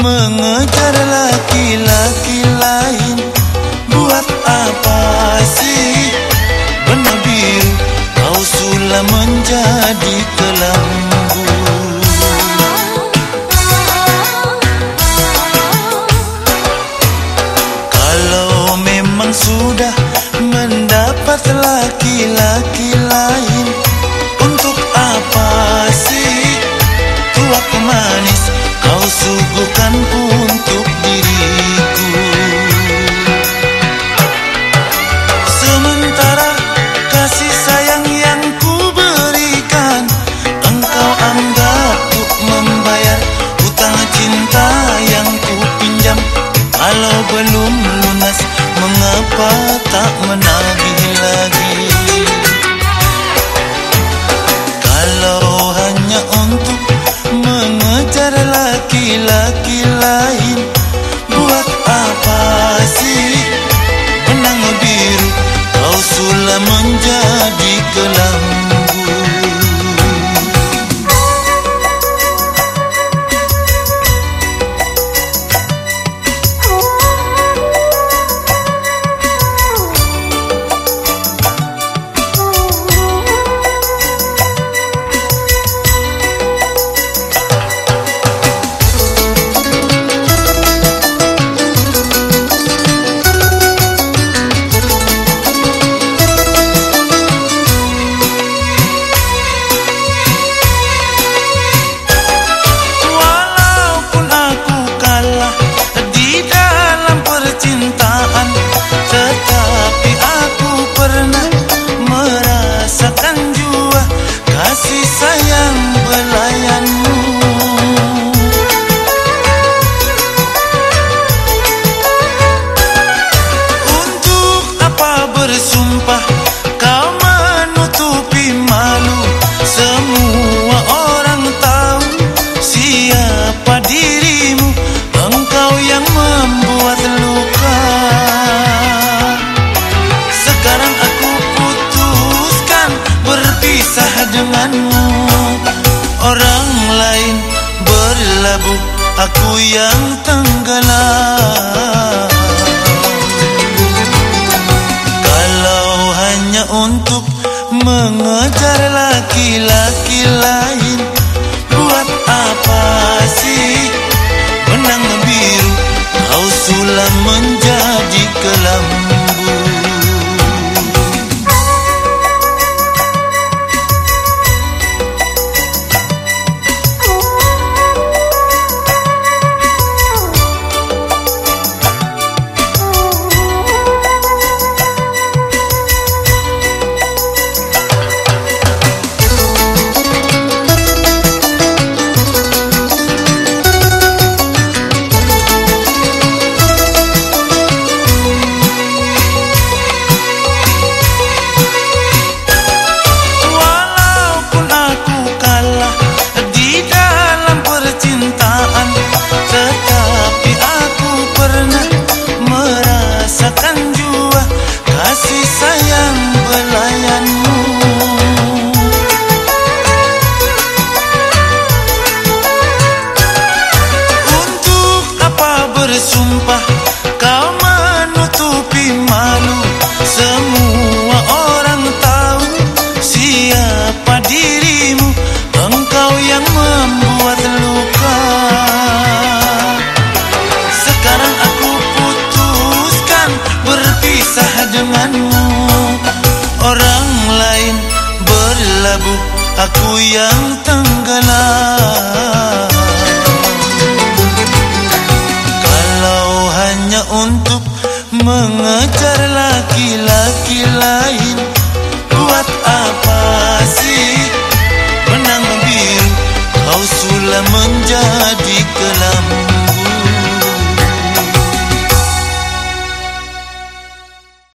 mengejar laki-laki lain. Buat apa sih? Benang biru kau sudah menjadi kelambu kalau memang sudah mendapat laki-laki lain belum lunas mengapa tak menagih lagi? Kalau hanya untuk mengejar laki-laki lain Buat apa sih? Benang biru Kau sudah menjadi kelambu Orang lain berlabuh Aku yang tenggelam. Kalau hanya untuk mengejar laki-laki bersumpah kau menutupi malu. Semua orang tahu siapa dirimu. Engkau yang membuat luka. Sekarang aku putuskan berpisah denganmu. Orang lain berlabuh Aku yang tenggelam mengejar